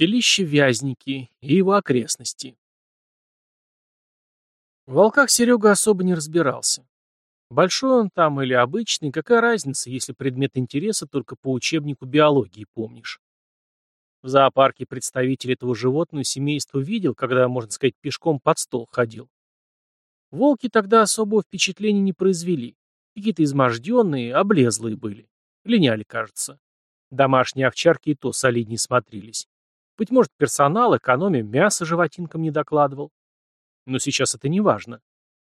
Селище Вязники и его окрестности. В волках Серега особо не разбирался. Большой он там или обычный, какая разница, если предмет интереса только по учебнику биологии помнишь. В зоопарке представитель этого животного семейства видел, когда, можно сказать, пешком под стол ходил. Волки тогда особого впечатления не произвели. Какие-то изможденные, облезлые были. Линяли, кажется. Домашние овчарки и то солиднее смотрелись. Быть может, персонал, экономия, мясо животинкам не докладывал. Но сейчас это не важно.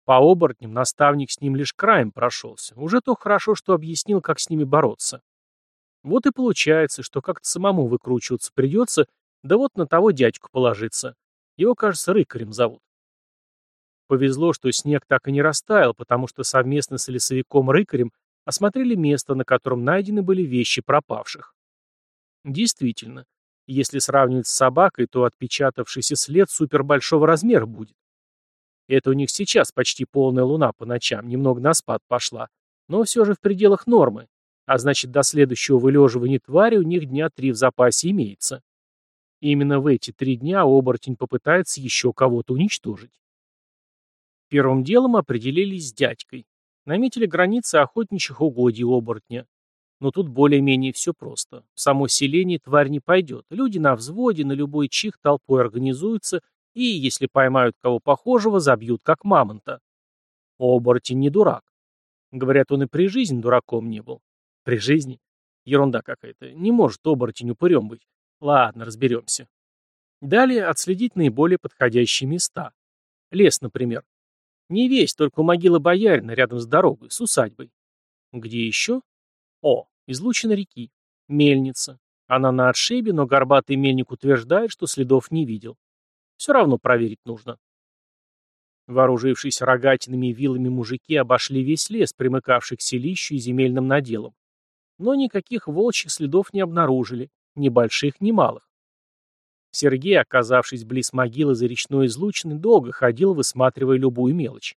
По оборотням наставник с ним лишь краем прошелся. Уже то хорошо, что объяснил, как с ними бороться. Вот и получается, что как-то самому выкручиваться придется, да вот на того дядьку положиться. Его, кажется, рыкарем зовут. Повезло, что снег так и не растаял, потому что совместно с лесовиком-рыкарем осмотрели место, на котором найдены были вещи пропавших. Действительно, если сравнивать с собакой, то отпечатавшийся след супербольшого размера будет. Это у них сейчас почти полная луна по ночам, немного на спад пошла, но все же в пределах нормы, а значит до следующего вылеживания твари у них дня три в запасе имеется. Именно в эти три дня оборотень попытается еще кого-то уничтожить. Первым делом определились с дядькой. Наметили границы охотничьих угодий оборотня. Но тут более-менее все просто. В само селение тварь не пойдет. Люди на взводе, на любой чих толпой организуются и, если поймают кого похожего, забьют как мамонта. Оборотень не дурак. Говорят, он и при жизни дураком не был. При жизни? Ерунда какая-то. Не может оборотень упырем быть. Ладно, разберемся. Далее отследить наиболее подходящие места. Лес, например. Не весь, только у могилы боярина рядом с дорогой, с усадьбой. Где еще? О, излучина реки. Мельница. Она на отшибе, но горбатый мельник утверждает, что следов не видел. Все равно проверить нужно. Вооружившись рогатинами и вилами мужики обошли весь лес, примыкавший к селищу и земельным наделам. Но никаких волчьих следов не обнаружили, ни больших, ни малых. Сергей, оказавшись близ могилы за речной излучиной, долго ходил, высматривая любую мелочь.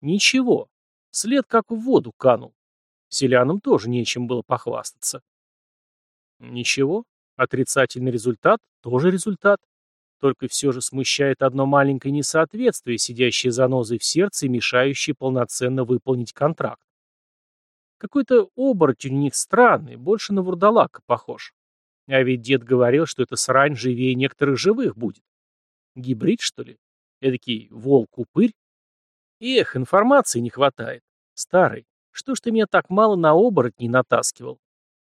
Ничего. След как в воду канул. Селянам тоже нечем было похвастаться. Ничего. Отрицательный результат – тоже результат. Только все же смущает одно маленькое несоответствие, сидящее занозой в сердце и мешающее полноценно выполнить контракт. Какой-то оборотень у них странный, больше на вурдалака похож. А ведь дед говорил, что эта срань живее некоторых живых будет. Гибрид, что ли? Эдакий волк-упырь? Эх, информации не хватает. Старый, что ж ты меня так мало на оборотней натаскивал?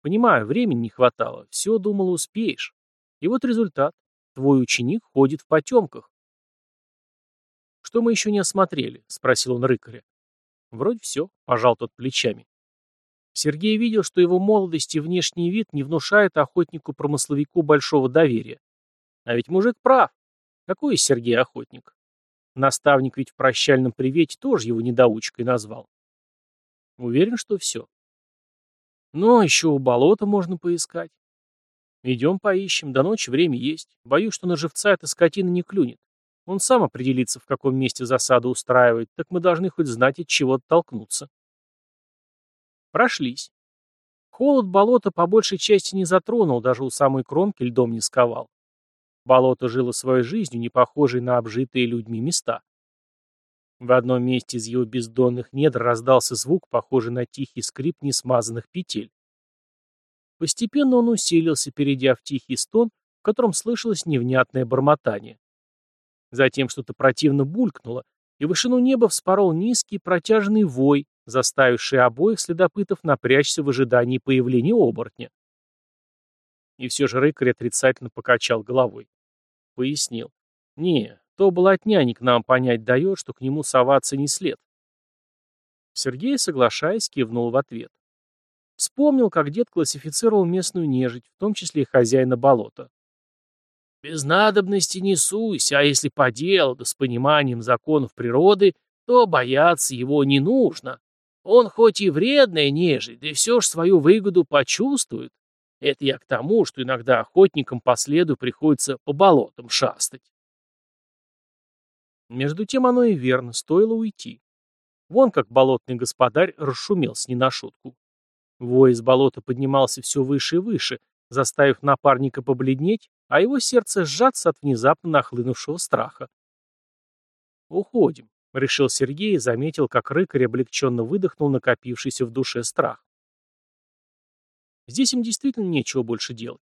Понимаю, времени не хватало, все думал успеешь. И вот результат. Твой ученик ходит в потемках. «Что мы еще не осмотрели?» — спросил он рыкаря. «Вроде все», — пожал тот плечами. Сергей видел, что его молодость и внешний вид не внушают охотнику-промысловику большого доверия. А ведь мужик прав. Какой из Сергей охотник? Наставник ведь в прощальном привете тоже его недоучкой назвал. Уверен, что все. Но еще у болота можно поискать. Идем поищем, до ночи время есть. Боюсь, что на живца эта скотина не клюнет. Он сам определится, в каком месте засаду устраивает, так мы должны хоть знать, от чего оттолкнуться. Прошлись. Холод болота по большей части не затронул, даже у самой кромки льдом не сковал. Болото жило своей жизнью, не похожей на обжитые людьми места. В одном месте из его бездонных недр раздался звук, похожий на тихий скрип несмазанных петель. Постепенно он усилился, перейдя в тихий стон, в котором слышалось невнятное бормотание. Затем что-то противно булькнуло, и вышину неба вспорол низкий протяжный вой, заставивший обоих следопытов напрячься в ожидании появления оборотня. И все же рыкарь отрицательно покачал головой. Пояснил. «Не, то болотняник нам понять дает, что к нему соваться не след». Сергей, соглашаясь, кивнул в ответ. Вспомнил, как дед классифицировал местную нежить, в том числе и хозяина болота. «Без надобности не суйся, а если по делу, да с пониманием законов природы, то бояться его не нужно. Он хоть и вредная нежить, да и все ж свою выгоду почувствует. Это я к тому, что иногда охотникам по следу приходится по болотам шастать». Между тем оно и верно, стоило уйти. Вон как болотный господарь расшумел с не на шутку. Вой из болота поднимался все выше и выше, заставив напарника побледнеть, а его сердце сжаться от внезапно нахлынувшего страха. «Уходим», — решил Сергей и заметил, как рыкарь облегченно выдохнул накопившийся в душе страх. Здесь им действительно нечего больше делать.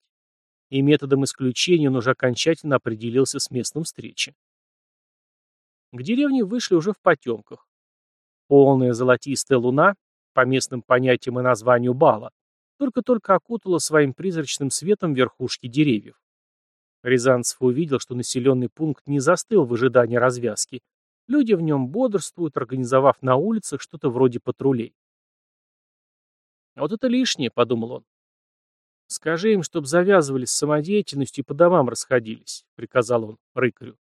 И методом исключения он уже окончательно определился с местом встречи. К деревне вышли уже в потемках. Полная золотистая луна, по местным понятиям и названию бала, только-только окутала своим призрачным светом верхушки деревьев. Рязанцев увидел, что населенный пункт не застыл в ожидании развязки. Люди в нем бодрствуют, организовав на улицах что-то вроде патрулей. «Вот это лишнее», — подумал он. «Скажи им, чтоб завязывались с самодеятельностью и по домам расходились», — приказал он рыкарю.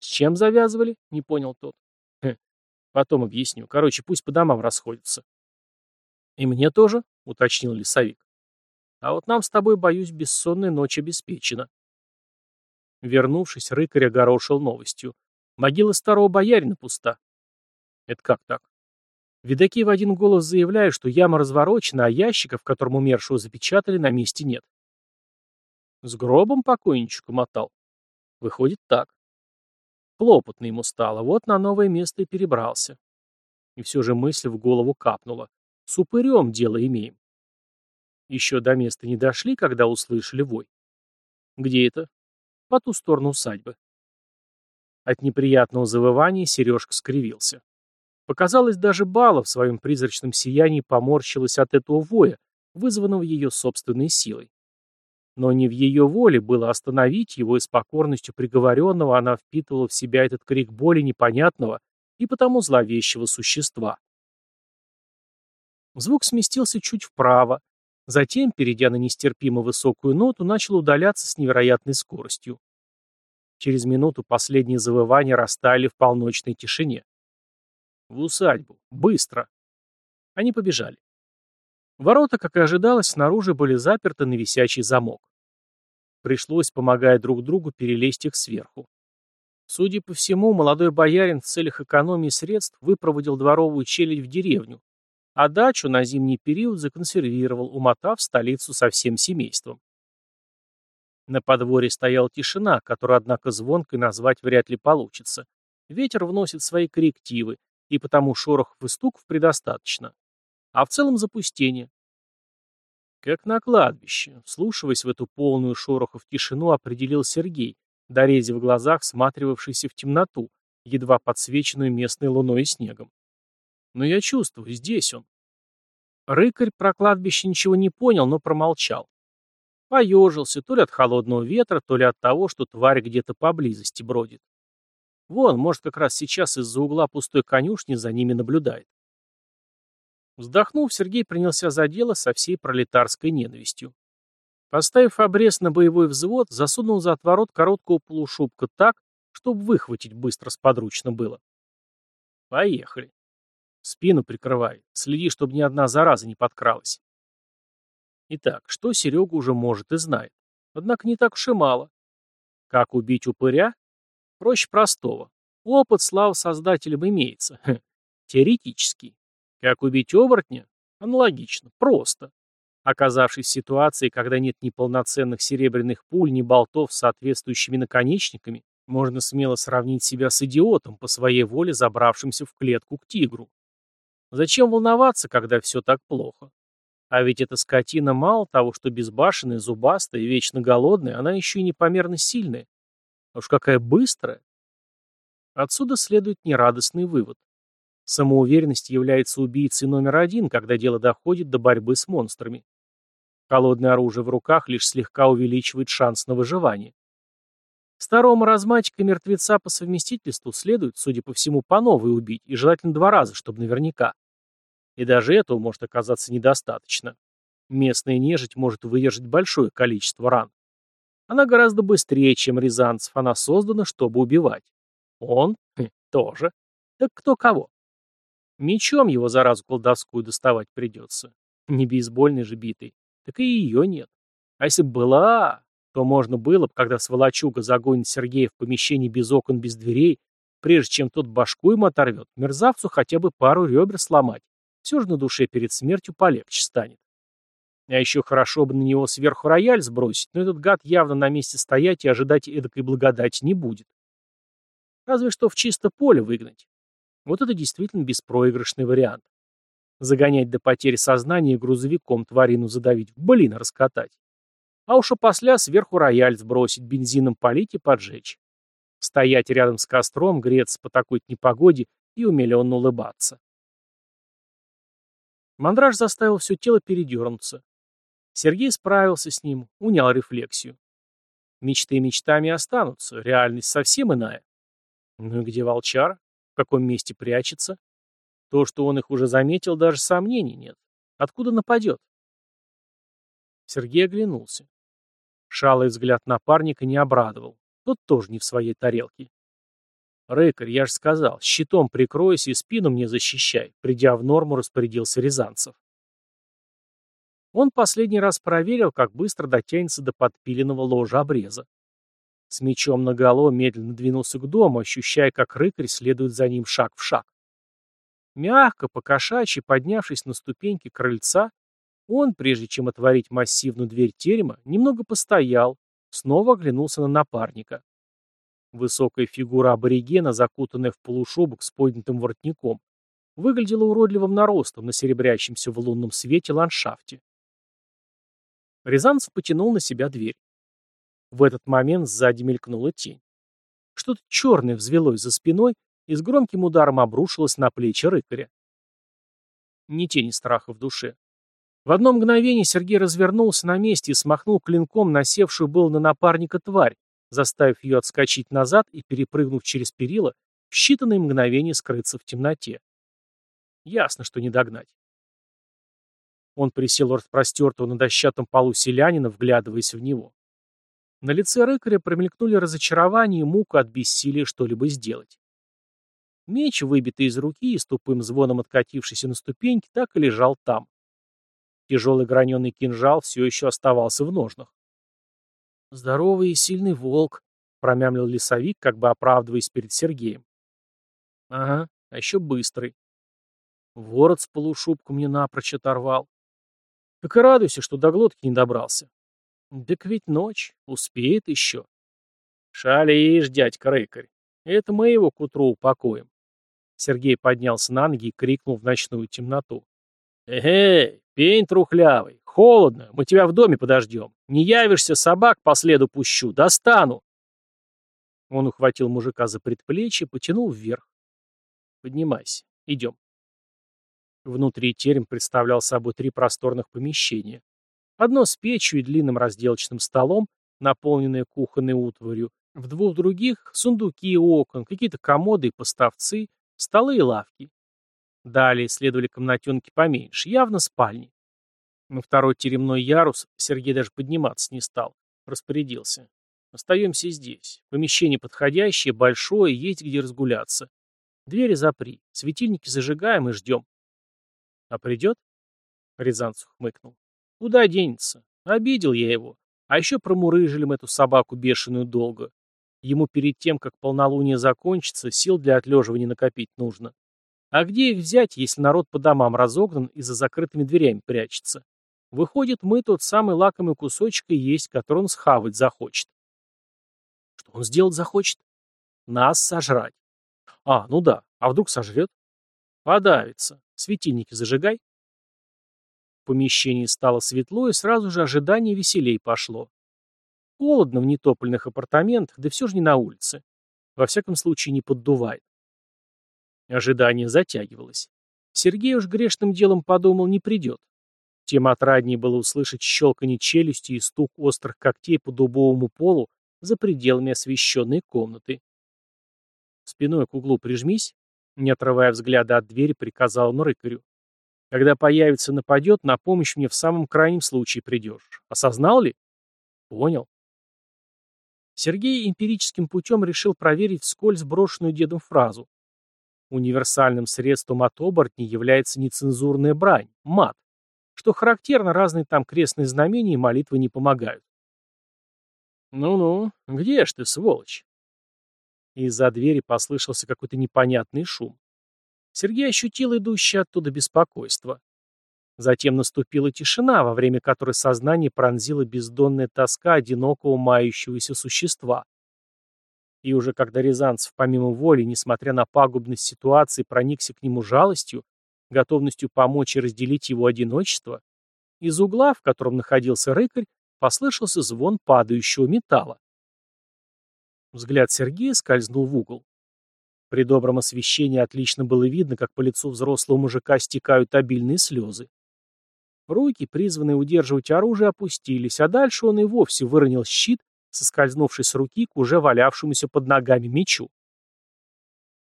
«С чем завязывали?» — не понял тот. «Хм, потом объясню. Короче, пусть по домам расходятся». «И мне тоже?» — уточнил лесовик. «А вот нам с тобой, боюсь, бессонная ночь обеспечена». Вернувшись, рыкарь огорошил новостью. Могила старого боярина пуста. Это как так? Видаки в один голос заявляют, что яма разворочена, а ящика, в котором умершего запечатали, на месте нет. С гробом покойничку мотал. Выходит так. Хлопотно ему стало, вот на новое место и перебрался. И все же мысль в голову капнула. С упырем дело имеем. Еще до места не дошли, когда услышали вой. Где это? По ту сторону усадьбы. От неприятного завывания Сережка скривился. Показалось, даже Бала в своем призрачном сиянии поморщилась от этого воя, вызванного ее собственной силой. Но не в ее воле было остановить его, и с покорностью приговоренного она впитывала в себя этот крик боли непонятного и потому зловещего существа. Звук сместился чуть вправо, затем, перейдя на нестерпимо высокую ноту, начал удаляться с невероятной скоростью. Через минуту последние завывания растаяли в полночной тишине. В усадьбу. Быстро. Они побежали. Ворота, как и ожидалось, снаружи были заперты на висячий замок. Пришлось, помогая друг другу, перелезть их сверху. Судя по всему, молодой боярин в целях экономии средств выпроводил дворовую челядь в деревню, а дачу на зимний период законсервировал, умотав столицу со всем семейством. На подворье стояла тишина, которую, однако, звонкой назвать вряд ли получится. Ветер вносит свои коррективы, и потому шорохов и стуков предостаточно. А в целом запустение. Как на кладбище, вслушиваясь в эту полную шорохов тишину, определил Сергей, дорезив в глазах, всматривавшийся в темноту, едва подсвеченную местной луной и снегом. Но я чувствую, здесь он. Рыкарь про кладбище ничего не понял, но промолчал. Поежился, то ли от холодного ветра, то ли от того, что тварь где-то поблизости бродит. Вон, может, как раз сейчас из-за угла пустой конюшни за ними наблюдает. Вздохнув, Сергей принялся за дело со всей пролетарской ненавистью. Поставив обрез на боевой взвод, засунул за отворот короткого полушубка так, чтобы выхватить быстро сподручно было. Поехали. Спину прикрывай, следи, чтобы ни одна зараза не подкралась. Итак, что Серега уже может и знает. Однако не так уж и мало. Как убить упыря? Проще простого. Опыт, слава создателям, имеется. Хм. Теоретический. Как убить оборотня? Аналогично. Просто. Оказавшись в ситуации, когда нет ни полноценных серебряных пуль, ни болтов с соответствующими наконечниками, можно смело сравнить себя с идиотом, по своей воле забравшимся в клетку к тигру. Зачем волноваться, когда все так плохо? А ведь эта скотина мало того, что безбашенная, зубастая и вечно голодная, она еще и непомерно сильная. А уж какая быстрая. Отсюда следует нерадостный вывод. Самоуверенность является убийцей номер один, когда дело доходит до борьбы с монстрами. Холодное оружие в руках лишь слегка увеличивает шанс на выживание. Старого маразматика мертвеца по совместительству следует, судя по всему, по новой убить, и желательно два раза, чтобы наверняка. И даже этого может оказаться недостаточно. Местная нежить может выдержать большое количество ран. Она гораздо быстрее, чем рязанцев, она создана, чтобы убивать. Он хм, тоже. Так кто кого? Мечом его заразу колдовскую доставать придется. Не бейсбольной же битой. Так и ее нет. А если бы была, то можно было бы, когда сволочуга загонит Сергея в помещение без окон, без дверей, прежде чем тот башку ему оторвет, мерзавцу хотя бы пару ребер сломать. Все же на душе перед смертью полегче станет. А еще хорошо бы на него сверху рояль сбросить, но этот гад явно на месте стоять и ожидать эдакой благодати не будет. Разве что в чисто поле выгнать. Вот это действительно беспроигрышный вариант. Загонять до потери сознания грузовиком тварину задавить, блин раскатать. А уж опосля сверху рояль сбросить, бензином полить и поджечь. Стоять рядом с костром, греться по такой непогоде и умиленно улыбаться. Мандраж заставил все тело передернуться. Сергей справился с ним, унял рефлексию. Мечты мечтами останутся, реальность совсем иная. Ну и где волчар? Каком месте прячется? То, что он их уже заметил, даже сомнений нет. Откуда нападет? Сергей оглянулся. Шалый взгляд напарника не обрадовал. Тот тоже не в своей тарелке. «Рыкарь, я же сказал, щитом прикройся и спину мне защищай», придя в норму, распорядился Рязанцев. Он последний раз проверил, как быстро дотянется до подпиленного ложа обреза. С мечом наголо медленно двинулся к дому, ощущая, как рыкарь следует за ним шаг в шаг. Мягко, покошачьи, поднявшись на ступеньки крыльца, он, прежде чем отворить массивную дверь терема, немного постоял, снова оглянулся на напарника. Высокая фигура аборигена, закутанная в полушубок с поднятым воротником, выглядела уродливым наростом на серебрящемся в лунном свете ландшафте. Рязанцев потянул на себя дверь. В этот момент сзади мелькнула тень. Что-то черное взвелось за спиной и с громким ударом обрушилось на плечи рыкаря. Ни тени страха в душе. В одно мгновение Сергей развернулся на месте и смахнул клинком насевшую был на напарника тварь, заставив ее отскочить назад и, перепрыгнув через перила, в считанные мгновения скрыться в темноте. Ясно, что не догнать. Он присел распростертого на дощатом полу селянина, вглядываясь в него. На лице рыкаря промелькнули разочарование и мука от бессилия что-либо сделать. Меч, выбитый из руки и с тупым звоном откатившийся на ступеньки, так и лежал там. Тяжелый граненый кинжал все еще оставался в ножнах. «Здоровый и сильный волк», — промямлил лесовик, как бы оправдываясь перед Сергеем. «Ага, а еще быстрый. Ворот с полушубку мне напрочь оторвал. Так и радуйся, что до глотки не добрался. Так ведь ночь, успеет еще. Шалишь, дядька рыкарь. Это мы его к утру упокоим. Сергей поднялся на ноги и крикнул в ночную темноту. «Эй, пень трухлявый, холодно, мы тебя в доме подождем. Не явишься, собак по следу пущу, достану!» Он ухватил мужика за предплечье, потянул вверх. «Поднимайся, идем». Внутри терем представлял собой три просторных помещения. Одно с печью и длинным разделочным столом, наполненное кухонной утварью, в двух других — сундуки и окон, какие-то комоды и поставцы, столы и лавки. Далее следовали комнатенки поменьше, явно спальни. На второй теремной ярус Сергей даже подниматься не стал. Распорядился. Остаемся здесь. Помещение подходящее, большое, есть где разгуляться. Двери запри, светильники зажигаем и ждем. А придет? Рязанцев хмыкнул. Куда денется? Обидел я его. А еще промурыжили мы эту собаку бешеную долго. Ему перед тем, как полнолуние закончится, сил для отлеживания накопить нужно. А где их взять, если народ по домам разогнан и за закрытыми дверями прячется? Выходит, мы тот самый лакомый кусочек и есть, который он схавать захочет. Что он сделать захочет? Нас сожрать. А, ну да, а вдруг сожрет? Подавится. Светильники зажигай. В помещении стало светло, и сразу же ожидание веселей пошло. Холодно в нетопленных апартаментах, да все же не на улице. Во всяком случае, не поддувает. Ожидание затягивалось. Сергей уж грешным делом подумал, не придет. Тем отраднее было услышать щелканье челюсти и стук острых когтей по дубовому полу за пределами освещенной комнаты. Спиной к углу прижмись, не отрывая взгляда от двери, приказал он рыкарю. Когда появится нападет, на помощь мне в самом крайнем случае придешь. Осознал ли? Понял. Сергей эмпирическим путем решил проверить вскользь брошенную дедом фразу. Универсальным средством от оборотней является нецензурная брань, мат. Что характерно, разные там крестные знамения и молитвы не помогают. «Ну-ну, где ж ты, сволочь?» Из-за двери послышался какой-то непонятный шум. Сергей ощутил идущее оттуда беспокойство. Затем наступила тишина, во время которой сознание пронзила бездонная тоска одинокого мающегося существа. И уже когда Рязанцев, помимо воли, несмотря на пагубность ситуации, проникся к нему жалостью, готовностью помочь и разделить его одиночество, из угла, в котором находился рыкарь, послышался звон падающего металла. Взгляд Сергея скользнул в угол. При добром освещении отлично было видно, как по лицу взрослого мужика стекают обильные слезы. Руки, призванные удерживать оружие, опустились, а дальше он и вовсе выронил щит, соскользнувший с руки к уже валявшемуся под ногами мечу.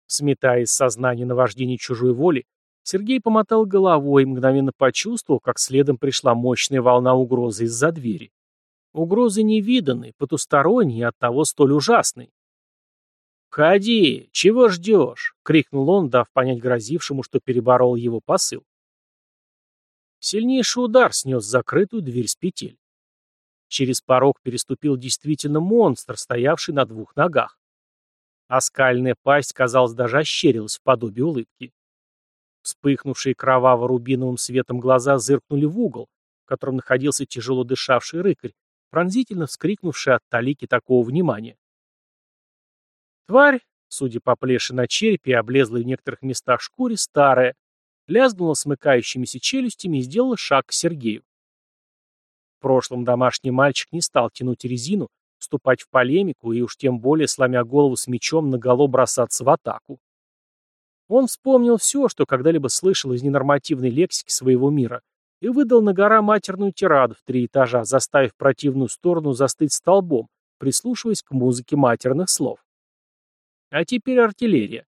Сметая из сознания наваждение чужой воли, Сергей помотал головой и мгновенно почувствовал, как следом пришла мощная волна угрозы из-за двери. Угрозы невиданной, потусторонней и оттого столь ужасной. «Входи! Чего ждешь?» — крикнул он, дав понять грозившему, что переборол его посыл. Сильнейший удар снес закрытую дверь с петель. Через порог переступил действительно монстр, стоявший на двух ногах. Оскальная пасть, казалось, даже ощерилась в подобии улыбки. Вспыхнувшие кроваво-рубиновым светом глаза зыркнули в угол, в котором находился тяжело дышавший рыкарь, пронзительно вскрикнувший от талики такого внимания. Тварь, судя по плеше на черепе и облезлой в некоторых местах шкуре, старая, лязгнула смыкающимися челюстями и сделала шаг к Сергею. В прошлом домашний мальчик не стал тянуть резину, вступать в полемику и уж тем более, сломя голову с мечом, наголо бросаться в атаку. Он вспомнил все, что когда-либо слышал из ненормативной лексики своего мира, и выдал на гора матерную тираду в три этажа, заставив противную сторону застыть столбом, прислушиваясь к музыке матерных слов. А теперь артиллерия.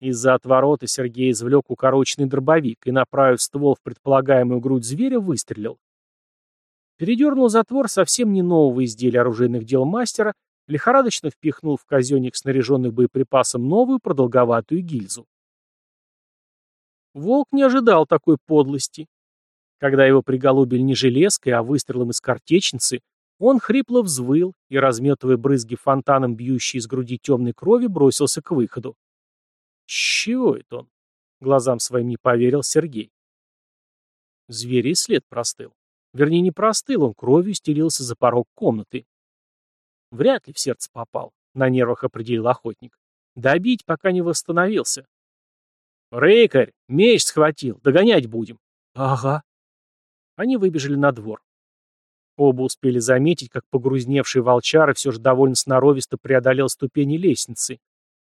Из-за отворота Сергей извлек укороченный дробовик и, направив ствол в предполагаемую грудь зверя, выстрелил. Передернул затвор совсем не нового изделия оружейных дел мастера, лихорадочно впихнул в казенник снаряженный боеприпасом новую продолговатую гильзу. Волк не ожидал такой подлости. Когда его приголубили не железкой, а выстрелом из картечницы, он хрипло взвыл и, разметывая брызги фонтаном, бьющие из груди темной крови, бросился к выходу. Чего это он? Глазам своим не поверил Сергей. Зверь и след простыл. Вернее, не простыл, он кровью стелился за порог комнаты. Вряд ли в сердце попал, на нервах определил охотник. Добить, пока не восстановился. «Рыкарь, меч схватил, догонять будем». «Ага». Они выбежали на двор. Оба успели заметить, как погрузневший волчар все же довольно сноровисто преодолел ступени лестницы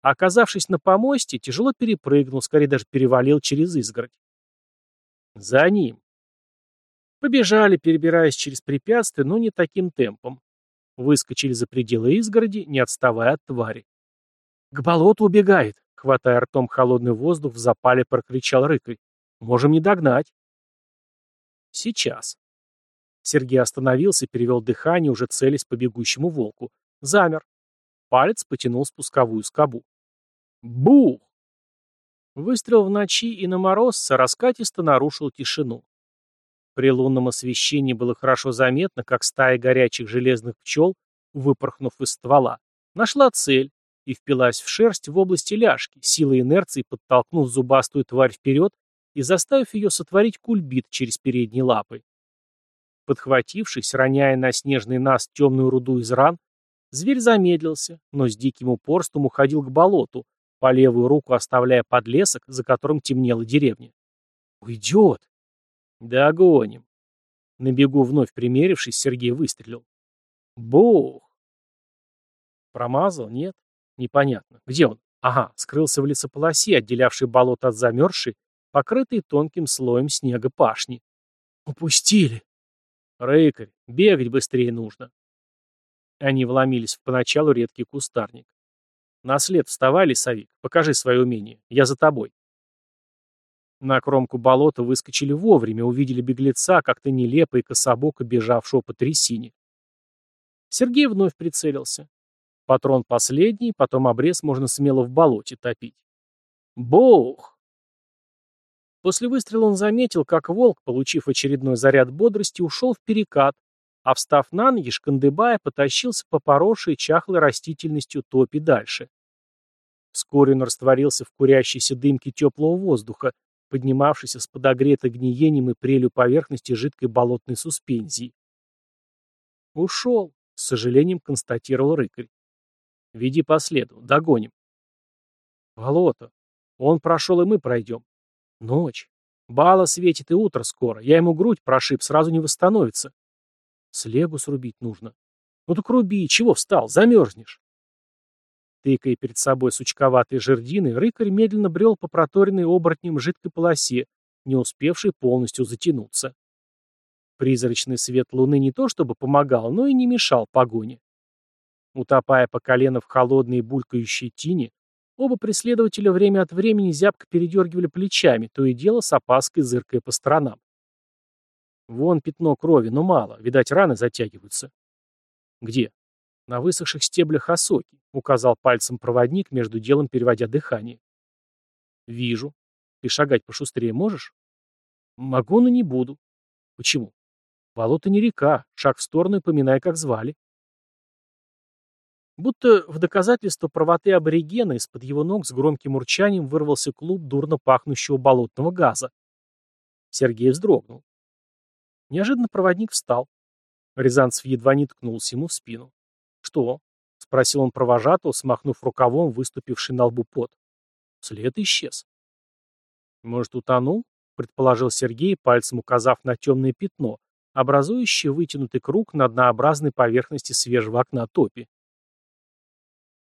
а оказавшись на помосте, тяжело перепрыгнул, скорее даже перевалил через изгородь. За ним. Побежали, перебираясь через препятствия, но не таким темпом. Выскочили за пределы изгороди, не отставая от твари. «К болоту убегает!» — хватая ртом холодный воздух, в запале прокричал рыкой. «Можем не догнать!» «Сейчас!» Сергей остановился, перевел дыхание, уже целясь по бегущему волку. Замер, Палец потянул спусковую скобу. Бух! Выстрел в ночи и на мороз раскатисто нарушил тишину. При лунном освещении было хорошо заметно, как стая горячих железных пчел, выпорхнув из ствола, нашла цель и впилась в шерсть в области ляжки, силой инерции подтолкнув зубастую тварь вперед и заставив ее сотворить кульбит через передние лапы. Подхватившись, роняя на снежный нас темную руду из ран, Зверь замедлился, но с диким упорством уходил к болоту, по левую руку оставляя подлесок, за которым темнела деревня. «Уйдет!» «Догоним!» На бегу вновь примерившись, Сергей выстрелил. «Бух!» Промазал? Нет? Непонятно. Где он? Ага, скрылся в лесополосе, отделявшей болото от замерзшей, покрытой тонким слоем снега пашни. «Упустили!» «Рыкарь, бегать быстрее нужно!» Они вломились в поначалу редкий кустарник. «На след вставай, лесовик, покажи свое умение. Я за тобой». На кромку болота выскочили вовремя, увидели беглеца, как-то нелепо и кособоко бежавшего по трясине. Сергей вновь прицелился. Патрон последний, потом обрез можно смело в болоте топить. Бог! После выстрела он заметил, как волк, получив очередной заряд бодрости, ушел в перекат, а встав на ноги, шкандыбая, потащился по поросшей чахлой растительностью топи дальше. Вскоре он растворился в курящейся дымке теплого воздуха, поднимавшийся с подогретой гниением и прелью поверхности жидкой болотной суспензии. «Ушел», — с сожалением констатировал рыкарь. «Веди по следу, догоним». «Болото. Он прошел, и мы пройдем. Ночь. Бала светит, и утро скоро. Я ему грудь прошиб, сразу не восстановится. Слегу срубить нужно. Ну так руби, чего встал, замерзнешь. Тыкая перед собой сучковатой жердиной, рыкарь медленно брел по проторенной оборотнем жидкой полосе, не успевшей полностью затянуться. Призрачный свет луны не то чтобы помогал, но и не мешал погоне. Утопая по колено в холодной булькающей тине, Оба преследователя время от времени зябко передергивали плечами, то и дело с опаской зыркая по сторонам. Вон пятно крови, но мало, видать, раны затягиваются. Где? На высохших стеблях осоки, указал пальцем проводник, между делом переводя дыхание. Вижу. Ты шагать пошустрее можешь? Могу, но не буду. Почему? Болото не река, шаг в сторону и поминай, как звали. Будто в доказательство правоты аборигена из-под его ног с громким урчанием вырвался клуб дурно пахнущего болотного газа. Сергей вздрогнул. Неожиданно проводник встал. Рязанцев едва не ткнулся ему в спину. «Что?» — спросил он провожатого, смахнув рукавом выступивший на лбу пот. След исчез. «Может, утонул?» — предположил Сергей, пальцем указав на темное пятно, образующее вытянутый круг на однообразной поверхности свежего окна топи.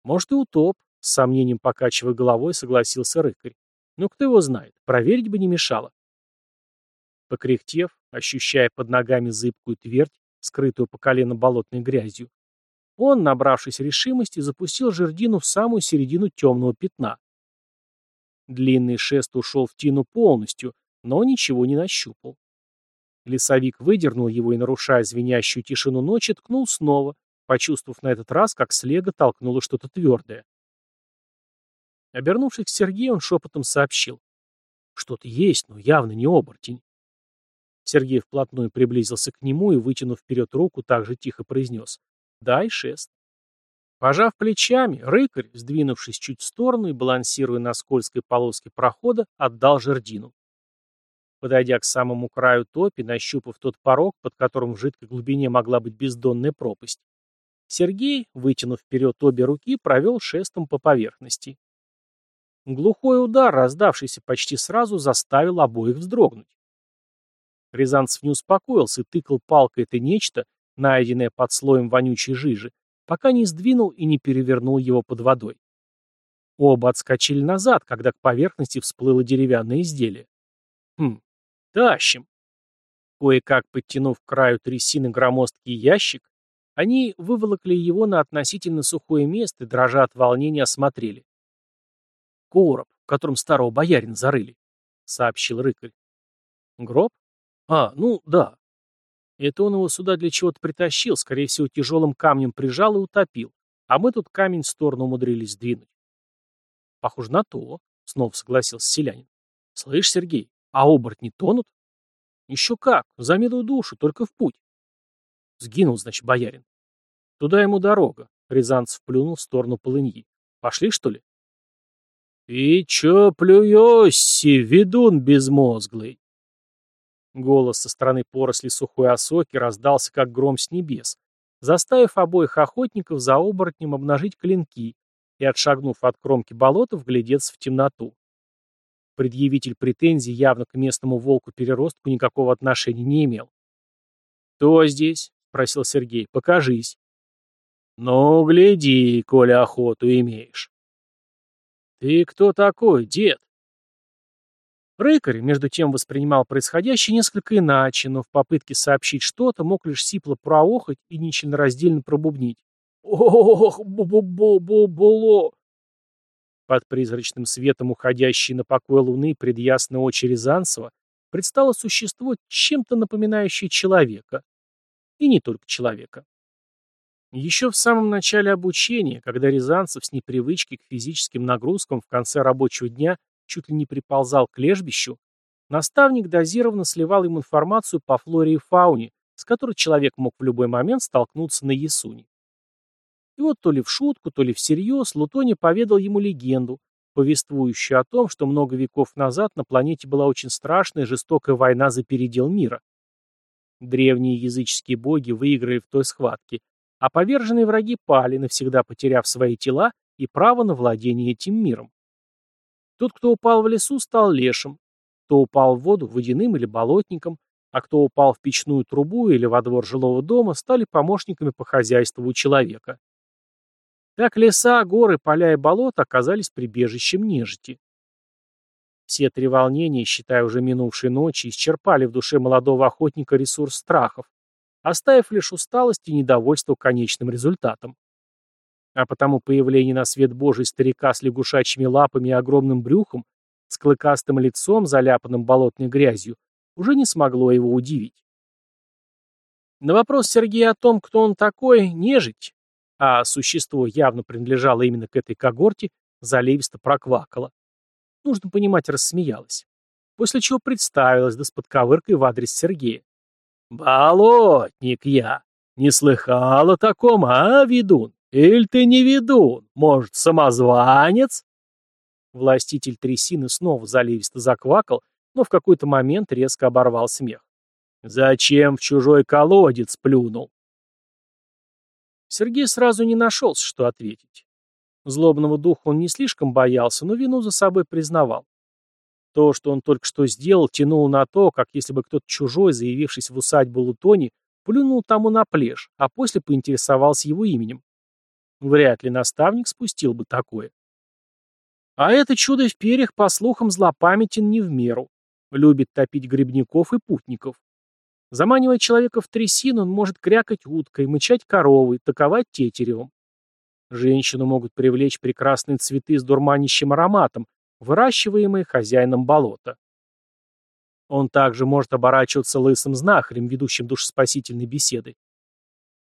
Может, и утоп, с сомнением покачивая головой, согласился рыкарь. Но кто его знает, проверить бы не мешало. Покряхтев, ощущая под ногами зыбкую твердь, скрытую по колено болотной грязью, он, набравшись решимости, запустил жердину в самую середину темного пятна. Длинный шест ушел в тину полностью, но ничего не нащупал. Лесовик выдернул его и, нарушая звенящую тишину ночи, ткнул снова, почувствовав на этот раз, как слега толкнуло что-то твердое. Обернувшись к Сергею, он шепотом сообщил. Что-то есть, но явно не оборотень. Сергей вплотную приблизился к нему и, вытянув вперед руку, также тихо произнес. «Дай шест». Пожав плечами, рыкарь, сдвинувшись чуть в сторону и балансируя на скользкой полоске прохода, отдал жердину. Подойдя к самому краю топи, нащупав тот порог, под которым в жидкой глубине могла быть бездонная пропасть, Сергей, вытянув вперед обе руки, провел шестом по поверхности. Глухой удар, раздавшийся почти сразу, заставил обоих вздрогнуть. Рязанцев не успокоился и тыкал палкой это нечто, найденное под слоем вонючей жижи, пока не сдвинул и не перевернул его под водой. Оба отскочили назад, когда к поверхности всплыло деревянное изделие. Хм, тащим. Кое-как подтянув к краю трясины громоздкий ящик, они выволокли его на относительно сухое место и, дрожа от волнения, осмотрели. «Короб, в котором старого боярина зарыли», — сообщил рыкарь. «Гроб? А, ну, да. Это он его сюда для чего-то притащил, скорее всего, тяжелым камнем прижал и утопил, а мы тут камень в сторону умудрились сдвинуть». «Похоже на то», — снова согласился селянин. «Слышь, Сергей, а оборотни тонут?» «Еще как, за милую душу, только в путь». Сгинул, значит, боярин. Туда ему дорога. Рязанцев плюнул в сторону полыньи. Пошли, что ли? «И чё плюёшься, ведун безмозглый?» Голос со стороны поросли сухой осоки раздался, как гром с небес, заставив обоих охотников за оборотнем обнажить клинки и, отшагнув от кромки болота, вглядеться в темноту. Предъявитель претензий явно к местному волку-переростку никакого отношения не имел. «Кто здесь?» — просил Сергей. «Покажись». «Ну, гляди, коли охоту имеешь». «Ты кто такой, дед?» Рыкарь, между тем, воспринимал происходящее несколько иначе, но в попытке сообщить что-то мог лишь сипло проохать и нечленораздельно пробубнить. «Ох, бу-бу-бу-було!» Под призрачным светом уходящей на покой луны предъясной очи Рязанцева предстало существо, чем-то напоминающее человека. И не только человека. Еще в самом начале обучения, когда Рязанцев с непривычки к физическим нагрузкам в конце рабочего дня чуть ли не приползал к лежбищу, наставник дозированно сливал ему информацию по флоре и фауне, с которой человек мог в любой момент столкнуться на Ясуне. И вот то ли в шутку, то ли всерьез Лутони поведал ему легенду, повествующую о том, что много веков назад на планете была очень страшная и жестокая война за передел мира. Древние языческие боги выиграли в той схватке, а поверженные враги пали, навсегда потеряв свои тела и право на владение этим миром. Тот, кто упал в лесу, стал лешим, кто упал в воду – водяным или болотником, а кто упал в печную трубу или во двор жилого дома, стали помощниками по хозяйству у человека. Так леса, горы, поля и болота оказались прибежищем нежити. Все три волнения, считая уже минувшей ночи, исчерпали в душе молодого охотника ресурс страхов, оставив лишь усталость и недовольство конечным результатом. А потому появление на свет Божий старика с лягушачьими лапами и огромным брюхом, с клыкастым лицом, заляпанным болотной грязью, уже не смогло его удивить. На вопрос Сергея о том, кто он такой, нежить, а существо явно принадлежало именно к этой когорте, заливисто проквакало. Нужно понимать, рассмеялась. После чего представилась, да с подковыркой в адрес Сергея. «Болотник я! Не слыхал о таком, а, ведун? Или ты не ведун? Может, самозванец?» Властитель трясины снова заливисто заквакал, но в какой-то момент резко оборвал смех. «Зачем в чужой колодец плюнул?» Сергей сразу не нашелся, что ответить. Злобного духа он не слишком боялся, но вину за собой признавал. То, что он только что сделал, тянуло на то, как если бы кто-то чужой, заявившись в усадьбу Лутони, плюнул тому на плешь, а после поинтересовался его именем. Вряд ли наставник спустил бы такое. А это чудо в перьях, по слухам, злопамятен не в меру. Любит топить грибников и путников. Заманивая человека в трясину, он может крякать уткой, мычать коровой, таковать тетеревом. Женщину могут привлечь прекрасные цветы с дурманящим ароматом, выращиваемые хозяином болота. Он также может оборачиваться лысым знахарем, ведущим душеспасительной беседы.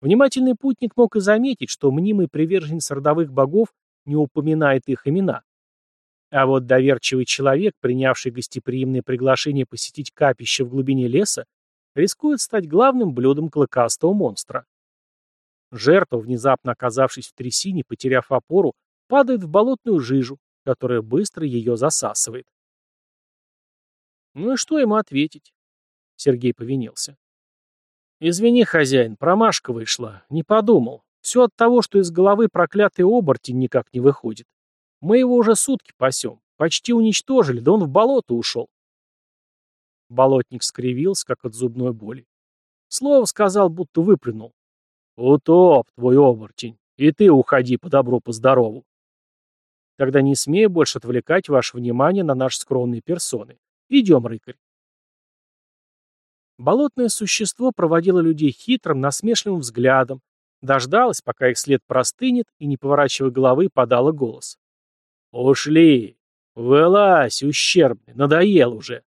Внимательный путник мог и заметить, что мнимый приверженец родовых богов не упоминает их имена. А вот доверчивый человек, принявший гостеприимное приглашение посетить капище в глубине леса, рискует стать главным блюдом клыкастого монстра. Жертва, внезапно оказавшись в трясине, потеряв опору, падает в болотную жижу, которая быстро ее засасывает. Ну и что ему ответить? Сергей повинился. «Извини, хозяин, промашка вышла. Не подумал. Все от того, что из головы проклятый оборотень никак не выходит. Мы его уже сутки пасем. Почти уничтожили, да он в болото ушел. Болотник скривился, как от зубной боли. Слово сказал, будто выплюнул. «Утоп, твой оборотень, и ты уходи по добру, по здорову. Тогда не смею больше отвлекать ваше внимание на наши скромные персоны. Идем, рыкарь». Болотное существо проводило людей хитрым, насмешливым взглядом, дождалось, пока их след простынет, и, не поворачивая головы, подало голос. «Ушли! Вылазь, ущербный, надоел уже!»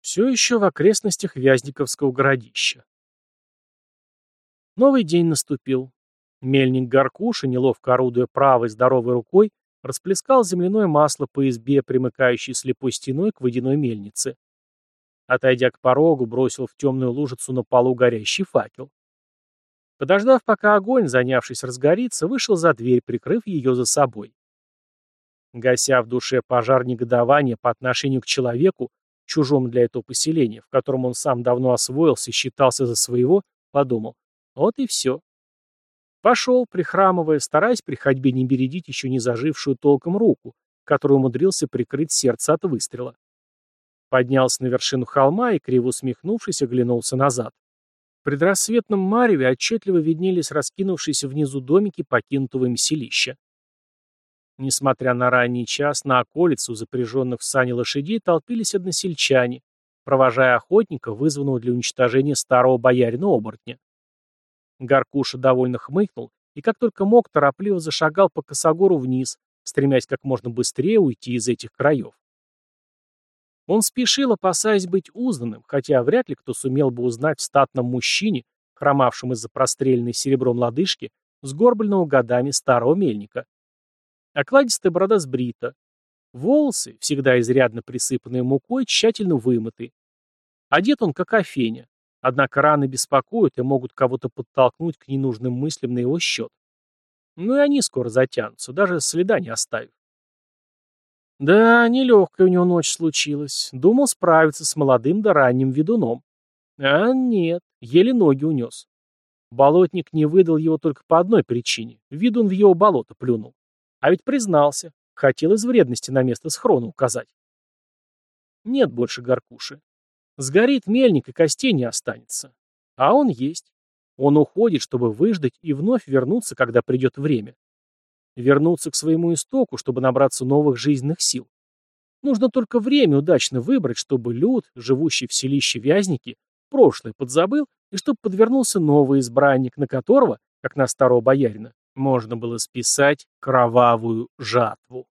Все еще в окрестностях Вязниковского городища. Новый день наступил. Мельник Горкуша, неловко орудуя правой здоровой рукой, расплескал земляное масло по избе, примыкающей слепой стеной к водяной мельнице. Отойдя к порогу, бросил в темную лужицу на полу горящий факел. Подождав, пока огонь, занявшись, разгорится, вышел за дверь, прикрыв ее за собой. Гася в душе пожар негодования по отношению к человеку, чужом для этого поселения, в котором он сам давно освоился и считался за своего, подумал, вот и все. Пошел, прихрамывая, стараясь при ходьбе не бередить еще не зажившую толком руку, которую умудрился прикрыть сердце от выстрела. Поднялся на вершину холма и, криво усмехнувшись, оглянулся назад. В предрассветном мареве отчетливо виднелись раскинувшиеся внизу домики покинутого им селища. Несмотря на ранний час, на околицу, запряженных в сани лошадей, толпились односельчане, провожая охотника, вызванного для уничтожения старого боярина-оборотня. Гаркуша довольно хмыкнул и, как только мог, торопливо зашагал по косогору вниз, стремясь как можно быстрее уйти из этих краев. Он спешил, опасаясь быть узнанным, хотя вряд ли кто сумел бы узнать в статном мужчине, хромавшем из-за простреленной серебром лодыжки, сгорбленного годами старого мельника. Окладистая борода сбрита. Волосы, всегда изрядно присыпанные мукой, тщательно вымыты. Одет он как Афеня. Однако раны беспокоят и могут кого-то подтолкнуть к ненужным мыслям на его счет. Ну и они скоро затянутся, даже следа не оставив. Да, нелегкая у него ночь случилась. Думал справиться с молодым да ранним ведуном. А нет, еле ноги унес. Болотник не выдал его только по одной причине. Ведун в его болото плюнул. А ведь признался. Хотел из вредности на место схрона указать. Нет больше горкуши. Сгорит мельник, и костей не останется. А он есть. Он уходит, чтобы выждать и вновь вернуться, когда придет время. Вернуться к своему истоку, чтобы набраться новых жизненных сил. Нужно только время удачно выбрать, чтобы люд, живущий в селище Вязники, прошлое подзабыл, и чтобы подвернулся новый избранник, на которого, как на старого боярина, можно было списать кровавую жатву.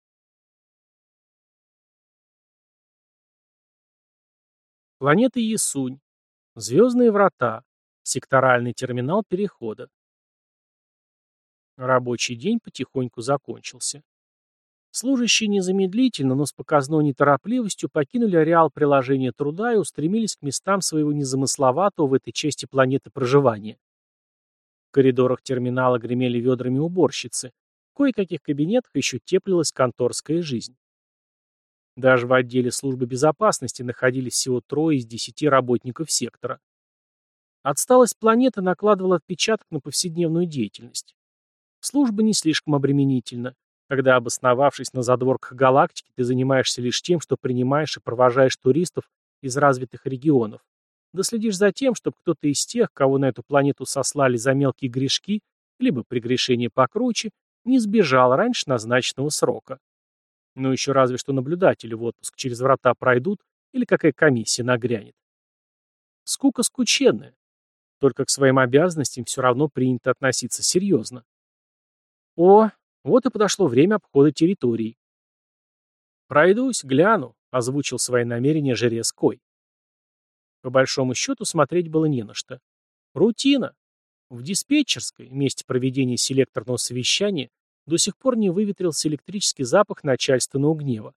Планета Ясунь. Звездные врата. Секторальный терминал перехода. Рабочий день потихоньку закончился. Служащие незамедлительно, но с показной неторопливостью покинули ареал приложения труда и устремились к местам своего незамысловатого в этой части планеты проживания. В коридорах терминала гремели ведрами уборщицы. В кое-каких кабинетах еще теплилась конторская жизнь. Даже в отделе службы безопасности находились всего трое из десяти работников сектора. Отсталость планеты накладывала отпечаток на повседневную деятельность. Служба не слишком обременительна. Когда, обосновавшись на задворках галактики, ты занимаешься лишь тем, что принимаешь и провожаешь туристов из развитых регионов. Да следишь за тем, чтобы кто-то из тех, кого на эту планету сослали за мелкие грешки, либо прегрешения покруче, не сбежал раньше назначенного срока. Ну еще разве что наблюдатели в отпуск через врата пройдут или какая комиссия нагрянет. Скука скученная. Только к своим обязанностям все равно принято относиться серьезно. О, вот и подошло время обхода территории. «Пройдусь, гляну», — озвучил свои намерения жрец Кой. По большому счету смотреть было не на что. Рутина. В диспетчерской, месте проведения селекторного совещания, до сих пор не выветрился электрический запах начальственного гнева.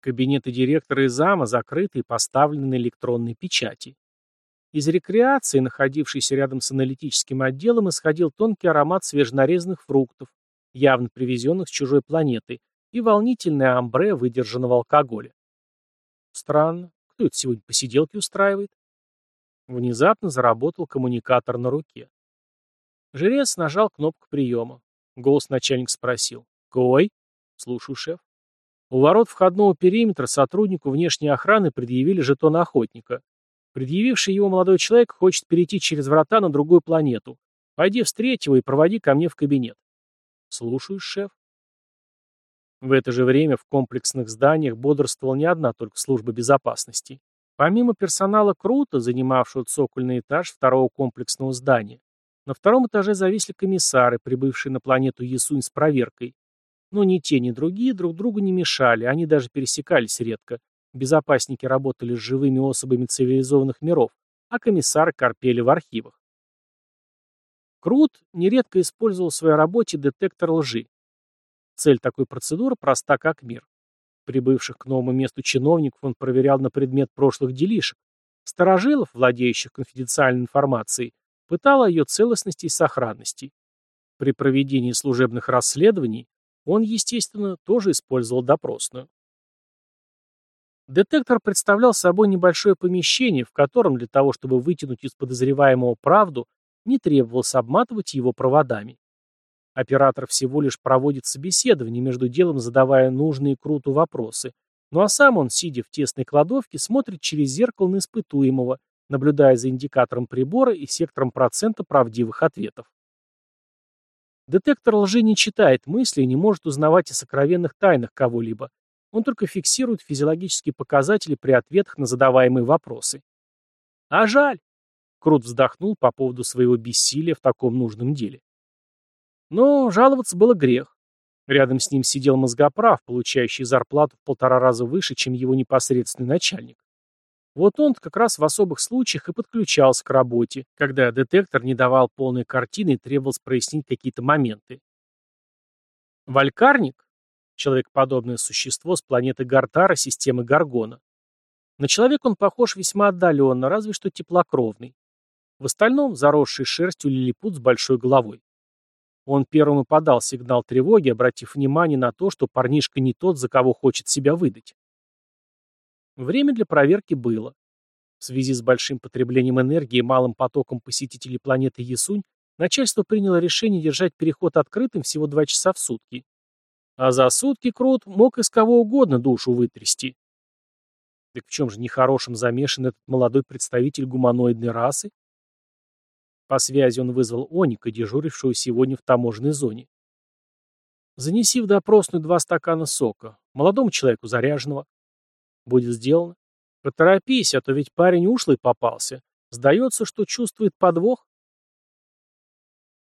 Кабинеты директора и зама закрыты и поставлены на электронной печати. Из рекреации, находившейся рядом с аналитическим отделом, исходил тонкий аромат свеженарезанных фруктов, явно привезенных с чужой планеты, и волнительное амбре выдержанного алкоголя. Странно, кто это сегодня посиделки устраивает? Внезапно заработал коммуникатор на руке. Жрец нажал кнопку приема. Голос начальник спросил. «Кой?» «Слушаю, шеф». У ворот входного периметра сотруднику внешней охраны предъявили жетон охотника. Предъявивший его молодой человек хочет перейти через врата на другую планету. Пойди встреть его и проводи ко мне в кабинет. Слушаю, шеф. В это же время в комплексных зданиях бодрствовала не одна только служба безопасности. Помимо персонала Крута, занимавшего цокольный этаж второго комплексного здания, на втором этаже зависли комиссары, прибывшие на планету Ясунь с проверкой. Но ни те, ни другие друг другу не мешали, они даже пересекались редко. Безопасники работали с живыми особами цивилизованных миров, а комиссары корпели в архивах. Крут нередко использовал в своей работе детектор лжи. Цель такой процедуры проста как мир. Прибывших к новому месту чиновников он проверял на предмет прошлых делишек. Старожилов, владеющих конфиденциальной информацией, пытал о ее целостности и сохранности. При проведении служебных расследований он, естественно, тоже использовал допросную. Детектор представлял собой небольшое помещение, в котором для того, чтобы вытянуть из подозреваемого правду, не требовалось обматывать его проводами. Оператор всего лишь проводит собеседование, между делом задавая нужные Круту вопросы, ну а сам он, сидя в тесной кладовке, смотрит через зеркало на испытуемого, наблюдая за индикатором прибора и сектором процента правдивых ответов. Детектор лжи не читает мысли и не может узнавать о сокровенных тайнах кого-либо. Он только фиксирует физиологические показатели при ответах на задаваемые вопросы. А жаль. Крут вздохнул по поводу своего бессилия в таком нужном деле. Но жаловаться было грех. Рядом с ним сидел мозгоправ, получающий зарплату в полтора раза выше, чем его непосредственный начальник. Вот он как раз в особых случаях и подключался к работе, когда детектор не давал полной картины и требовалось прояснить какие-то моменты. Валькарник — человекоподобное существо с планеты Гартара системы Гаргона. На человека он похож весьма отдаленно, разве что теплокровный. В остальном заросший шерстью лилипут с большой головой. Он первым и подал сигнал тревоги, обратив внимание на то, что парнишка не тот, за кого хочет себя выдать. Время для проверки было. В связи с большим потреблением энергии и малым потоком посетителей планеты Ясунь, начальство приняло решение держать переход открытым всего два часа в сутки. А за сутки Крут мог из кого угодно душу вытрясти. Так в чем же нехорошим замешан этот молодой представитель гуманоидной расы? По связи он вызвал Оника, дежурившего сегодня в таможенной зоне. «Занеси в допросную два стакана сока. Молодому человеку заряженного». «Будет сделано. Поторопись, а то ведь парень ушлый попался. Сдается, что чувствует подвох».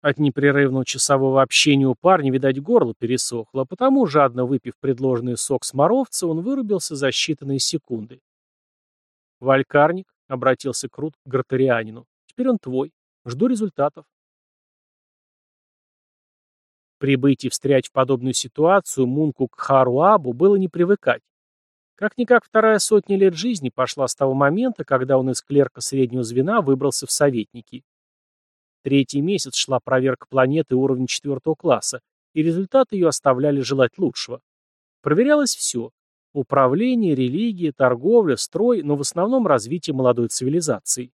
От непрерывного часового общения у парня, видать, горло пересохло, а потому, жадно выпив предложенный сок сморовца, он вырубился за считанные секунды. «Валькарник», — обратился Крут к Гартарианину, — «теперь он твой. Жду результатов. Прибыть и встрять в подобную ситуацию Мунку к Харуабу было не привыкать. Как-никак вторая сотня лет жизни пошла с того момента, когда он из клерка среднего звена выбрался в советники. Третий месяц шла проверка планеты уровня четвертого класса, и результаты ее оставляли желать лучшего. Проверялось все – управление, религия, торговля, строй, но в основном развитие молодой цивилизации.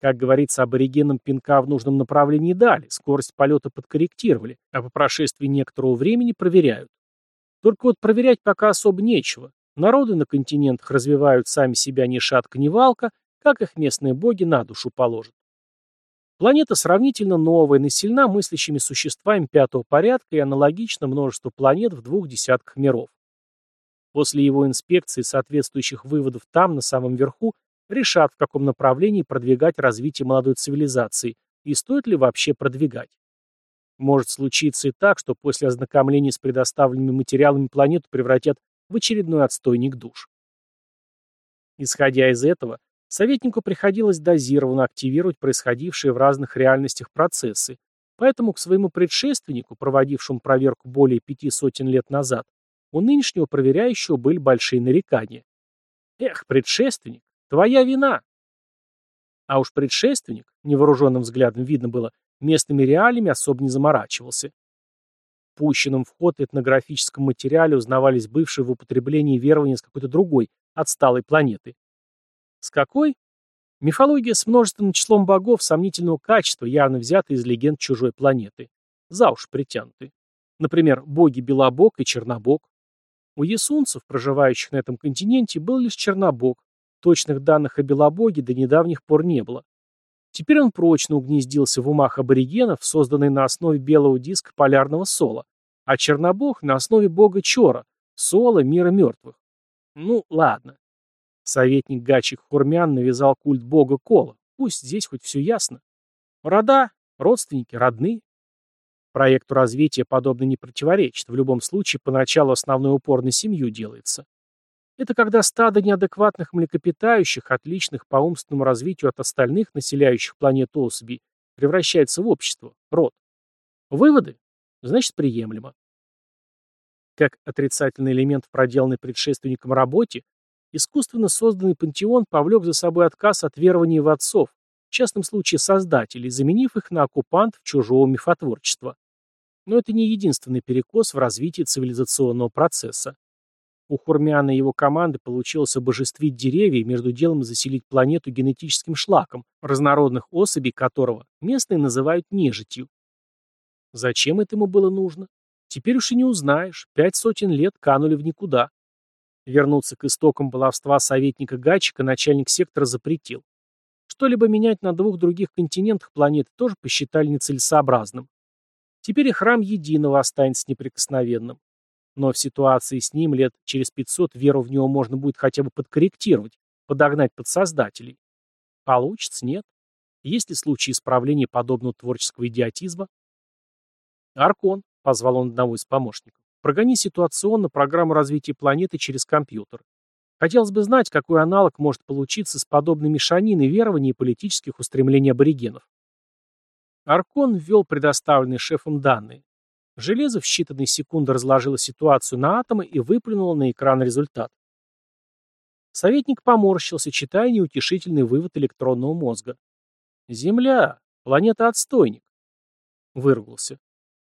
Как говорится, аборигенам пинка в нужном направлении дали, скорость полета подкорректировали, а по прошествии некоторого времени проверяют. Только вот проверять пока особо нечего. Народы на континентах развивают сами себя ни шатка, ни валка, как их местные боги на душу положат. Планета сравнительно новая, населена мыслящими существами пятого порядка и аналогично множеству планет в двух десятках миров. После его инспекции соответствующих выводов там, на самом верху, решат, в каком направлении продвигать развитие молодой цивилизации и стоит ли вообще продвигать. Может случиться и так, что после ознакомления с предоставленными материалами планету превратят в очередной отстойник душ. Исходя из этого, советнику приходилось дозированно активировать происходившие в разных реальностях процессы, поэтому к своему предшественнику, проводившему проверку более пяти сотен лет назад, у нынешнего проверяющего были большие нарекания. Эх, предшественник, Твоя вина. А уж предшественник, невооруженным взглядом видно было, местными реалиями особо не заморачивался. Пущенном в ход этнографическом материале узнавались бывшие в употреблении верования с какой-то другой, отсталой планеты. С какой? Мифология с множественным числом богов сомнительного качества, явно взята из легенд чужой планеты. За уши притянуты. Например, боги Белобог и Чернобог. У ясунцев, проживающих на этом континенте, был лишь Чернобог, Точных данных о Белобоге до недавних пор не было. Теперь он прочно угнездился в умах аборигенов, созданный на основе белого диска полярного сола, а Чернобог на основе бога Чора, сола мира мертвых. Ну, ладно. Советник Гачик Хурмян навязал культ бога Кола. Пусть здесь хоть все ясно. Рода, родственники, родные. Проекту развития подобно не противоречит. В любом случае, поначалу основной упор на семью делается. Это когда стадо неадекватных млекопитающих, отличных по умственному развитию от остальных населяющих планету особей, превращается в общество, род. Выводы? Значит, приемлемо. Как отрицательный элемент в проделанной предшественником работе, искусственно созданный пантеон повлек за собой отказ от верований в отцов, в частном случае создателей, заменив их на оккупантов чужого мифотворчества. Но это не единственный перекос в развитии цивилизационного процесса. У Хурмиана и его команды получилось обожествить деревья и между делом заселить планету генетическим шлаком, разнородных особей которого местные называют нежитью. Зачем это ему было нужно? Теперь уж и не узнаешь, пять сотен лет канули в никуда. Вернуться к истокам баловства советника Гачика начальник сектора запретил. Что-либо менять на двух других континентах планеты тоже посчитали нецелесообразным. Теперь и храм единого останется неприкосновенным. Но в ситуации с ним лет через 500 веру в него можно будет хотя бы подкорректировать, подогнать под создателей. Получится, нет? Есть ли случаи исправления подобного творческого идиотизма? Аркон, позвал он одного из помощников, прогони ситуационно программу развития планеты через компьютер. Хотелось бы знать, какой аналог может получиться с подобной мешаниной верований и политических устремлений аборигенов. Аркон ввел предоставленные шефом данные. Железо в считанные секунды разложило ситуацию на атомы и выплюнуло на экран результат. Советник поморщился, читая неутешительный вывод электронного мозга. Земля. Планета-отстойник. Выругался.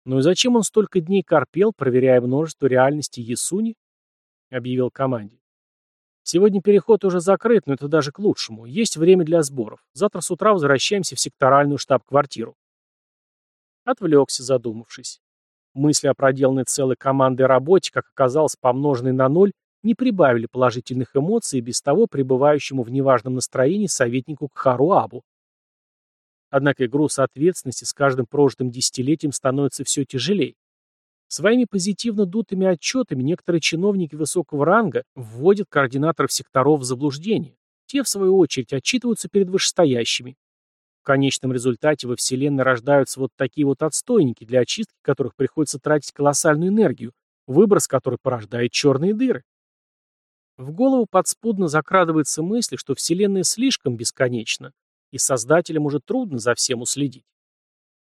Ну и зачем он столько дней корпел, проверяя множество реальностей Ясуни? Объявил команде. Сегодня переход уже закрыт, но это даже к лучшему. Есть время для сборов. Завтра с утра возвращаемся в секторальную штаб-квартиру. Отвлекся, задумавшись. Мысли о проделанной целой командой работе, как оказалось, помноженной на ноль, не прибавили положительных эмоций без того пребывающему в неважном настроении советнику Кхару Абу. Однако и груз ответственности с каждым прожитым десятилетием становится все тяжелее. Своими позитивно дутыми отчетами некоторые чиновники высокого ранга вводят координаторов секторов в заблуждение. Те, в свою очередь, отчитываются перед вышестоящими. В конечном результате во Вселенной рождаются вот такие вот отстойники, для очистки которых приходится тратить колоссальную энергию, выброс которой порождает черные дыры. В голову подспудно закрадывается мысль, что Вселенная слишком бесконечна, и создателям уже трудно за всем уследить.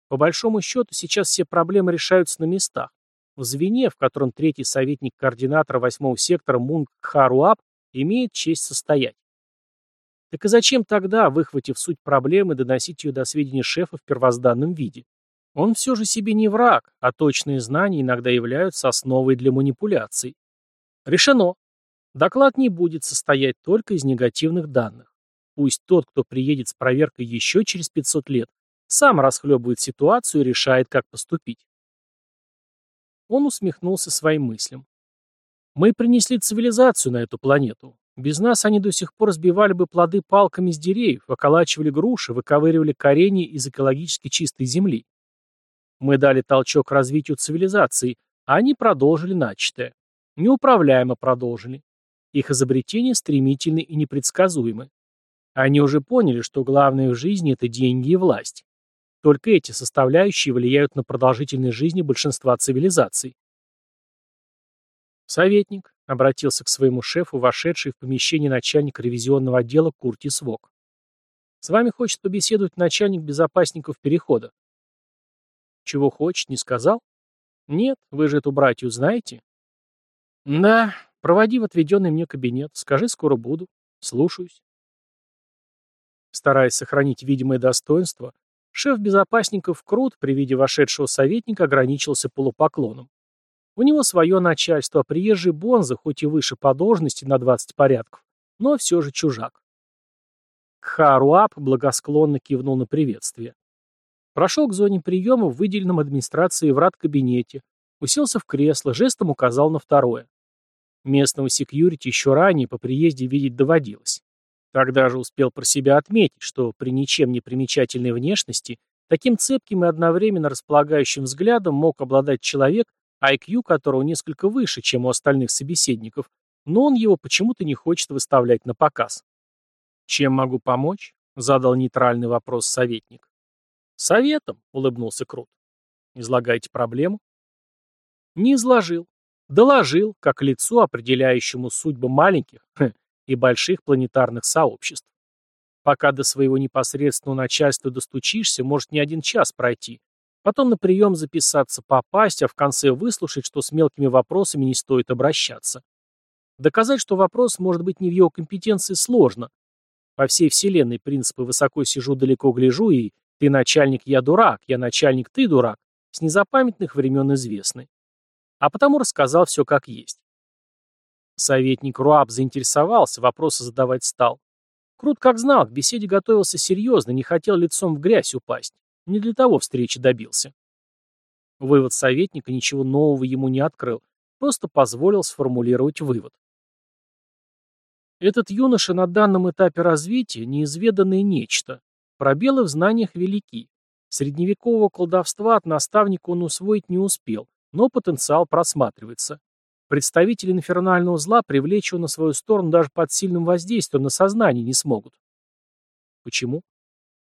По большому счету, сейчас все проблемы решаются на местах. В звене, в котором третий советник координатора восьмого сектора Мунг Харуап имеет честь состоять. Так и зачем тогда, выхватив суть проблемы, доносить ее до сведения шефа в первозданном виде? Он все же себе не враг, а точные знания иногда являются основой для манипуляций. Решено. Доклад не будет состоять только из негативных данных. Пусть тот, кто приедет с проверкой еще через 500 лет, сам расхлебывает ситуацию и решает, как поступить. Он усмехнулся своим мыслям. Мы принесли цивилизацию на эту планету. Без нас они до сих пор сбивали бы плоды палками с деревьев, околачивали груши, выковыривали коренья из экологически чистой земли. Мы дали толчок развитию цивилизации, а они продолжили начатое. Неуправляемо продолжили. Их изобретения стремительны и непредсказуемы. Они уже поняли, что главное в жизни – это деньги и власть. Только эти составляющие влияют на продолжительность жизни большинства цивилизаций. Советник обратился к своему шефу, вошедший в помещение начальник ревизионного отдела Куртис Вок. С вами хочет побеседовать начальник безопасников перехода. Чего хочет, не сказал? Нет, вы же эту братью знаете? Да, проводи в отведенный мне кабинет. Скажи, скоро буду. Слушаюсь. Стараясь сохранить видимое достоинство, Шеф безопасников Крут при виде вошедшего советника ограничился полупоклоном. У него свое начальство, приезжий Бонза, хоть и выше по должности на 20 порядков, но все же чужак. Кхаруап благосклонно кивнул на приветствие. Прошел к зоне приема в выделенном администрации врат кабинете, уселся в кресло, жестом указал на второе. Местного секьюрити еще ранее по приезде видеть доводилось. Тогда же успел про себя отметить, что при ничем не примечательной внешности таким цепким и одновременно располагающим взглядом мог обладать человек, IQ которого несколько выше, чем у остальных собеседников, но он его почему-то не хочет выставлять на показ. «Чем могу помочь?» — задал нейтральный вопрос советник. «Советом», — улыбнулся Крут. «Излагайте проблему». Не изложил. Доложил, как лицу, определяющему судьбы маленьких, хм, и больших планетарных сообществ. Пока до своего непосредственного начальства достучишься, может не один час пройти. Потом на прием записаться, попасть, а в конце выслушать, что с мелкими вопросами не стоит обращаться. Доказать, что вопрос может быть не в его компетенции, сложно. По всей вселенной принципы «высоко сижу, далеко гляжу» и «ты начальник, я дурак, я начальник, ты дурак» с незапамятных времен известны. А потому рассказал все как есть. Советник Руаб заинтересовался, вопросы задавать стал. Крут как знал, к беседе готовился серьезно, не хотел лицом в грязь упасть. Не для того встречи добился. Вывод советника ничего нового ему не открыл, просто позволил сформулировать вывод. Этот юноша на данном этапе развития неизведанное нечто. Пробелы в знаниях велики. Средневекового колдовства от наставника он усвоить не успел, но потенциал просматривается. Представители инфернального зла привлечь его на свою сторону даже под сильным воздействием на сознание не смогут. Почему?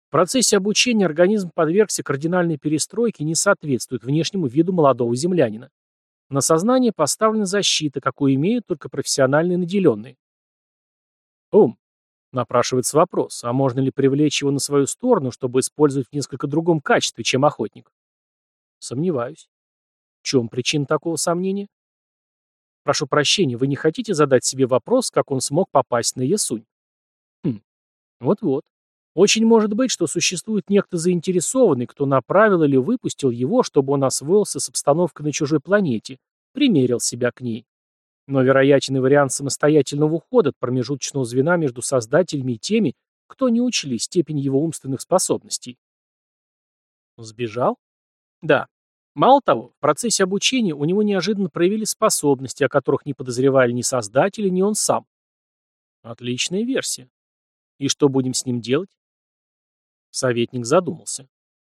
В процессе обучения организм подвергся кардинальной перестройке и не соответствует внешнему виду молодого землянина. На сознание поставлена защита, какую имеют только профессиональные наделенные. Ум. Напрашивается вопрос, а можно ли привлечь его на свою сторону, чтобы использовать в несколько другом качестве, чем охотник? Сомневаюсь. В чем причина такого сомнения? Прошу прощения, вы не хотите задать себе вопрос, как он смог попасть на Ясунь? Хм, вот-вот. Очень может быть, что существует некто заинтересованный, кто направил или выпустил его, чтобы он освоился с обстановкой на чужой планете, примерил себя к ней. Но вероятен и вариант самостоятельного ухода от промежуточного звена между создателями и теми, кто не учли степень его умственных способностей. Сбежал? Да. Мало того, в процессе обучения у него неожиданно проявили способности, о которых не подозревали ни создатели, ни он сам. Отличная версия. И что будем с ним делать? Советник задумался.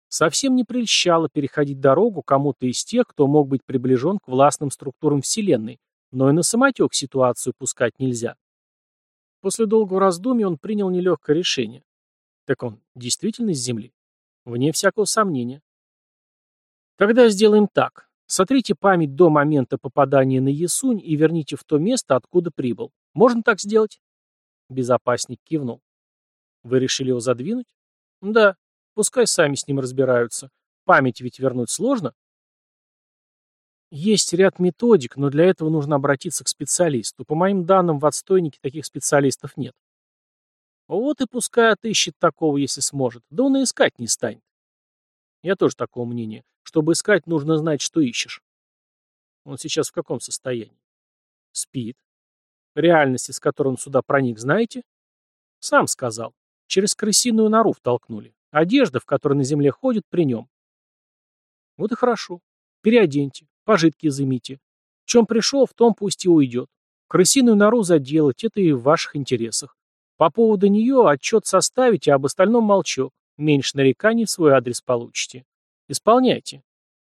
Совсем не прельщало переходить дорогу кому-то из тех, кто мог быть приближен к властным структурам Вселенной, но и на самотек ситуацию пускать нельзя. После долгого раздумья он принял нелегкое решение. Так он действительно с Земли? Вне всякого сомнения. Тогда сделаем так. Сотрите память до момента попадания на Ясунь и верните в то место, откуда прибыл. Можно так сделать? Безопасник кивнул. Вы решили его задвинуть? Да, пускай сами с ним разбираются. Память ведь вернуть сложно. Есть ряд методик, но для этого нужно обратиться к специалисту. По моим данным, в отстойнике таких специалистов нет. Вот и пускай отыщет такого, если сможет. Да он и искать не станет. Я тоже такого мнения. Чтобы искать, нужно знать, что ищешь. Он сейчас в каком состоянии? Спит. Реальность, из которой он сюда проник, знаете? Сам сказал. Через крысиную нору втолкнули. Одежда, в которой на земле ходит, при нем. Вот и хорошо. Переоденьте, пожитки изымите. В чем пришел, в том пусть и уйдет. Крысиную нору заделать, это и в ваших интересах. По поводу нее отчет составите, а об остальном молчок. Меньше нареканий в свой адрес получите. Исполняйте.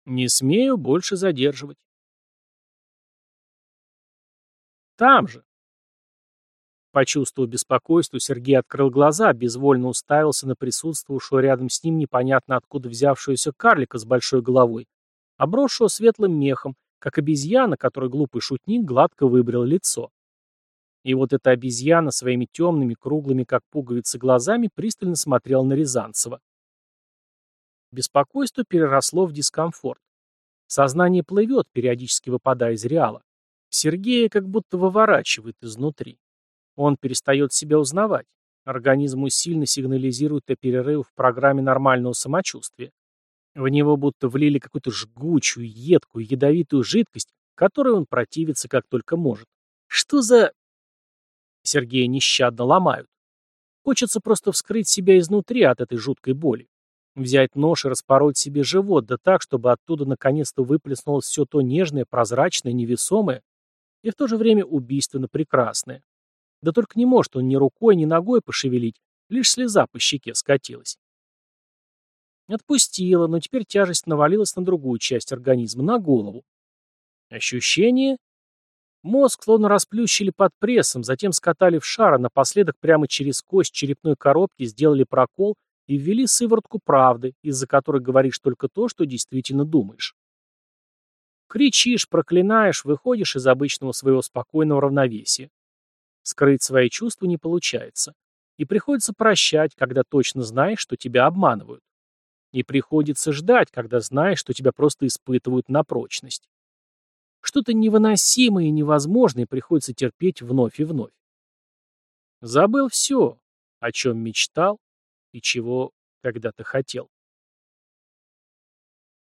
Не смею больше задерживать. Там же, Почувствовав беспокойство, Сергей открыл глаза, безвольно уставился на присутствовавшего рядом с ним непонятно откуда взявшегося карлика с большой головой, обросшего светлым мехом, как обезьяна, которой глупый шутник гладко выбрил лицо. И вот эта обезьяна своими темными, круглыми, как пуговицы, глазами пристально смотрела на Рязанцева. Беспокойство переросло в дискомфорт. Сознание плывет, периодически выпадая из реала. Сергея как будто выворачивает изнутри. Он перестает себя узнавать. Организму сильно сигнализирует о перерыве в программе нормального самочувствия. В него будто влили какую-то жгучую, едкую, ядовитую жидкость, которой он противится как только может. Что за... Сергея нещадно ломают. Хочется просто вскрыть себя изнутри от этой жуткой боли. Взять нож и распороть себе живот, да так, чтобы оттуда наконец-то выплеснулось все то нежное, прозрачное, невесомое и в то же время убийственно прекрасное. Да только не может он ни рукой, ни ногой пошевелить, лишь слеза по щеке скатилась. Отпустила, но теперь тяжесть навалилась на другую часть организма, на голову. Ощущение? Мозг словно расплющили под прессом, затем скатали в шар, а напоследок прямо через кость черепной коробки сделали прокол и ввели сыворотку правды, из-за которой говоришь только то, что действительно думаешь. Кричишь, проклинаешь, выходишь из обычного своего спокойного равновесия. Скрыть свои чувства не получается. И приходится прощать, когда точно знаешь, что тебя обманывают. И приходится ждать, когда знаешь, что тебя просто испытывают на прочность. Что-то невыносимое и невозможное приходится терпеть вновь и вновь. Забыл все, о чем мечтал и чего когда-то хотел.